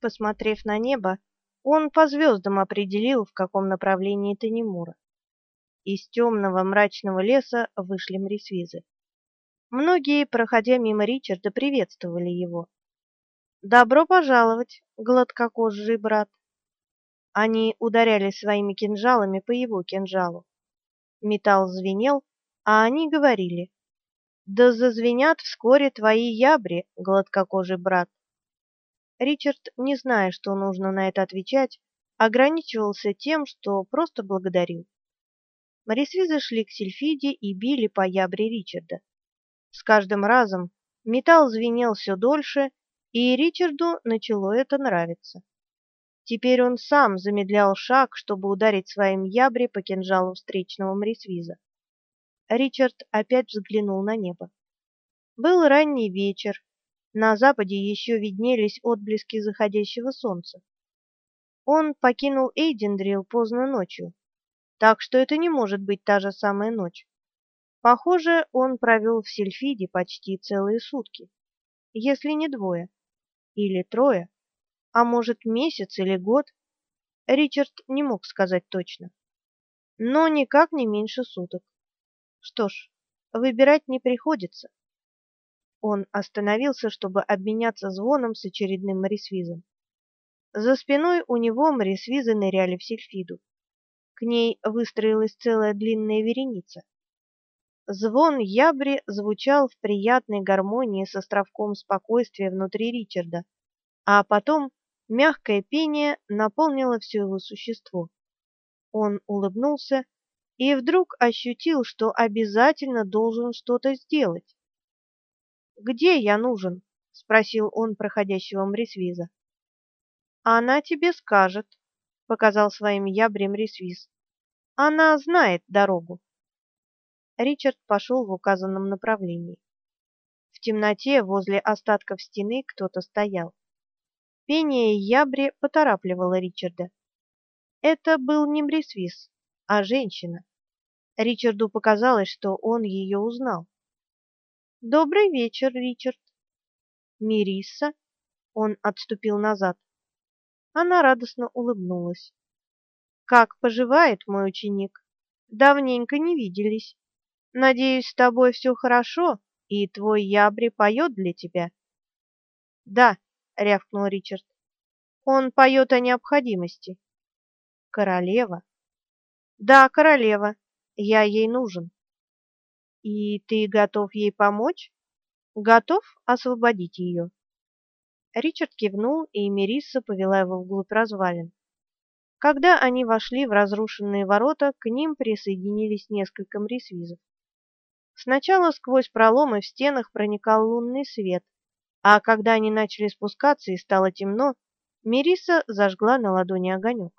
Посмотрев на небо, он по звездам определил, в каком направлении Танемура. Из темного мрачного леса вышли мрисвизы. Многие, проходя мимо Ричарда, приветствовали его. «Добро пожаловать, гладкокожий брат!» Они ударяли своими кинжалами по его кинжалу. Металл звенел, а они говорили, «Да зазвенят вскоре твои ябри, гладкокожий брат!» Ричард, не зная, что нужно на это отвечать, ограничивался тем, что просто благодарил. Морисвизы шли к Сильфиде и били по ябре Ричарда. С каждым разом металл звенел все дольше, и Ричарду начало это нравиться. Теперь он сам замедлял шаг, чтобы ударить своим ябре по кинжалу встречного Морисвиза. Ричард опять взглянул на небо. Был ранний вечер, на западе еще виднелись отблески заходящего солнца. Он покинул Эйдендрил поздно ночью, так что это не может быть та же самая ночь. Похоже, он провел в Сильфиде почти целые сутки, если не двое, или трое, а может месяц или год. Ричард не мог сказать точно, но никак не меньше суток. Что ж, выбирать не приходится. Он остановился, чтобы обменяться звоном с очередным морисвизом. За спиной у него морисвизы ныряли в сельфиду. К ней выстроилась целая длинная вереница. Звон ябри звучал в приятной гармонии с островком спокойствия внутри Ричарда, а потом мягкое пение наполнило все его существо. Он улыбнулся и вдруг ощутил, что обязательно должен что-то сделать. Где я нужен? спросил он проходящего Мрисвиза. Она тебе скажет, показал своим ябрем Мрисвиз. Она знает дорогу. Ричард пошел в указанном направлении. В темноте возле остатков стены кто-то стоял. Пение ябри поторапливало Ричарда. Это был не Мрисвиз, а женщина. Ричарду показалось, что он ее узнал. Добрый вечер, Ричард. Мириса? Он отступил назад. Она радостно улыбнулась. Как поживает мой ученик? Давненько не виделись. Надеюсь, с тобой все хорошо, и твой ябри поет для тебя. Да, рявкнул Ричард. Он поет о необходимости. Королева. Да, королева. Я ей нужен. И ты готов ей помочь? Готов освободить ее?» Ричард кивнул, и Мерисса повела его вглубь развалин. Когда они вошли в разрушенные ворота, к ним присоединились несколько мрисвизов. Сначала сквозь проломы в стенах проникал лунный свет, а когда они начали спускаться и стало темно, Мерисса зажгла на ладони огонек.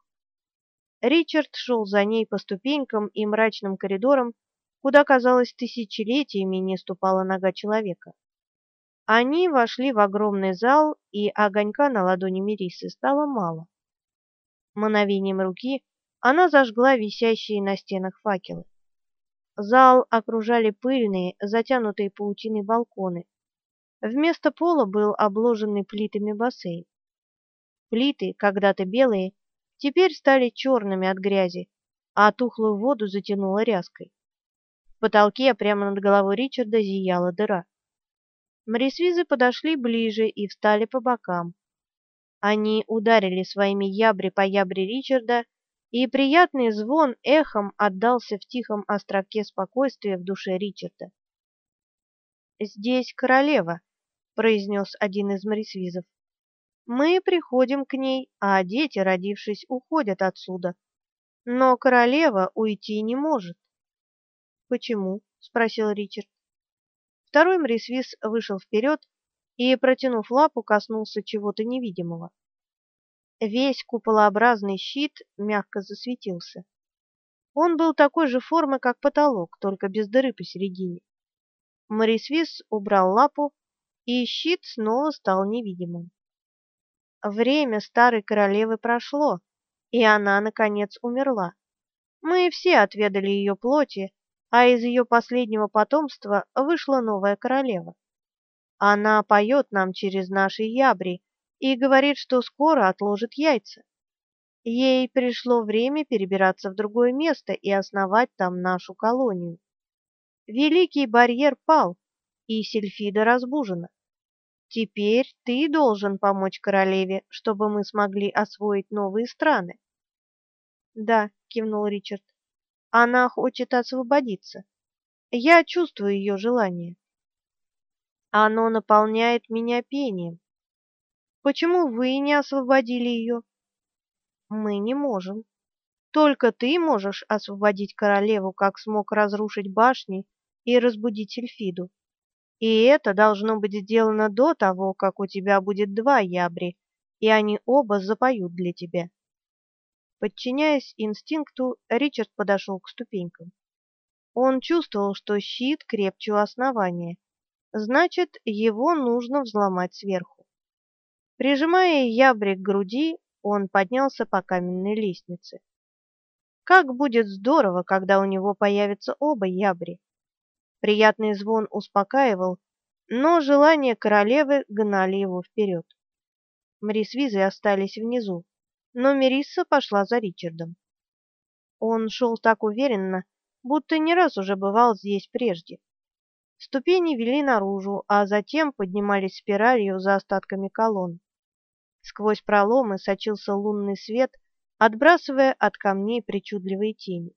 Ричард шел за ней по ступенькам и мрачным коридорам, куда, казалось, тысячелетиями не ступала нога человека. Они вошли в огромный зал, и огонька на ладони Мирисы стало мало. Мановением руки она зажгла висящие на стенах факелы. Зал окружали пыльные, затянутые паутиной балконы. Вместо пола был обложенный плитами бассейн. Плиты, когда-то белые, теперь стали черными от грязи, а тухлую воду затянуло ряской. В потолке прямо над головой Ричарда зияла дыра. Морисвизы подошли ближе и встали по бокам. Они ударили своими ябри по ябре Ричарда, и приятный звон эхом отдался в тихом островке спокойствия в душе Ричарда. «Здесь королева», — произнес один из морисвизов. «Мы приходим к ней, а дети, родившись, уходят отсюда. Но королева уйти не может. Почему? спросил Ричард. Второй Мрисвис вышел вперед и, протянув лапу, коснулся чего-то невидимого. Весь куполообразный щит мягко засветился. Он был такой же формы, как потолок, только без дыры посередине. Морисвис убрал лапу, и щит снова стал невидимым. Время старой королевы прошло, и она наконец умерла. Мы все отведали ее плоти, а из ее последнего потомства вышла новая королева. Она поет нам через наши ябри, и говорит, что скоро отложит яйца. Ей пришло время перебираться в другое место и основать там нашу колонию. Великий барьер пал, и Сильфида разбужена. Теперь ты должен помочь королеве, чтобы мы смогли освоить новые страны. Да, кивнул Ричард. Она хочет освободиться. Я чувствую ее желание. Оно наполняет меня пением. Почему вы не освободили ее? Мы не можем. Только ты можешь освободить королеву, как смог разрушить башни и разбудить Эльфиду. И это должно быть сделано до того, как у тебя будет два ябри, и они оба запоют для тебя. Подчиняясь инстинкту, Ричард подошел к ступенькам. Он чувствовал, что щит крепче у основания. Значит, его нужно взломать сверху. Прижимая ябри к груди, он поднялся по каменной лестнице. Как будет здорово, когда у него появятся оба ябри. Приятный звон успокаивал, но желания королевы гнали его вперед. Мрисвизы остались внизу, но Мерисса пошла за Ричардом. Он шел так уверенно, будто не раз уже бывал здесь прежде. Ступени вели наружу, а затем поднимались спиралью за остатками колонн. Сквозь проломы сочился лунный свет, отбрасывая от камней причудливые тени.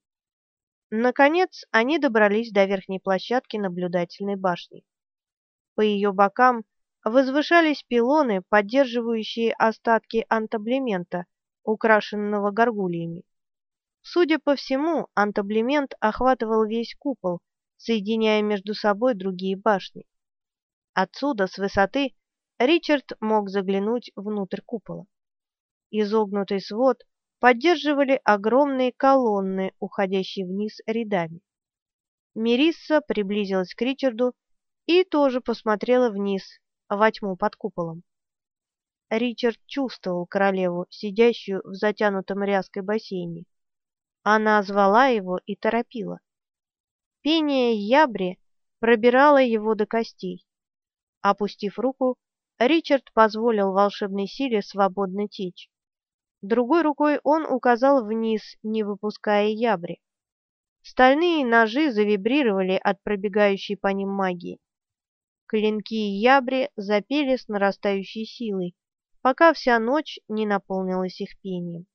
Наконец, они добрались до верхней площадки наблюдательной башни. По ее бокам возвышались пилоны, поддерживающие остатки антаблемента, украшенного горгульями. Судя по всему, антаблемент охватывал весь купол, соединяя между собой другие башни. Отсюда, с высоты, Ричард мог заглянуть внутрь купола. Изогнутый свод поддерживали огромные колонны, уходящие вниз рядами. Мерисса приблизилась к Ричарду и тоже посмотрела вниз, во тьму под куполом. Ричард чувствовал королеву, сидящую в затянутом ряской бассейне. Она звала его и торопила. Пение ябри пробирало его до костей. Опустив руку, Ричард позволил волшебной силе свободно течь. Другой рукой он указал вниз, не выпуская ябри. Стальные ножи завибрировали от пробегающей по ним магии. Клинки ябри запели с нарастающей силой, пока вся ночь не наполнилась их пением.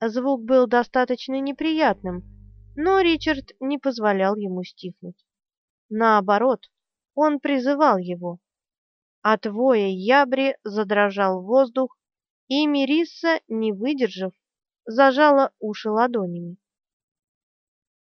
Звук был достаточно неприятным, но Ричард не позволял ему стихнуть. Наоборот, он призывал его. От воя ябри задрожал воздух, и Мирисса, не выдержав, зажала уши ладонями.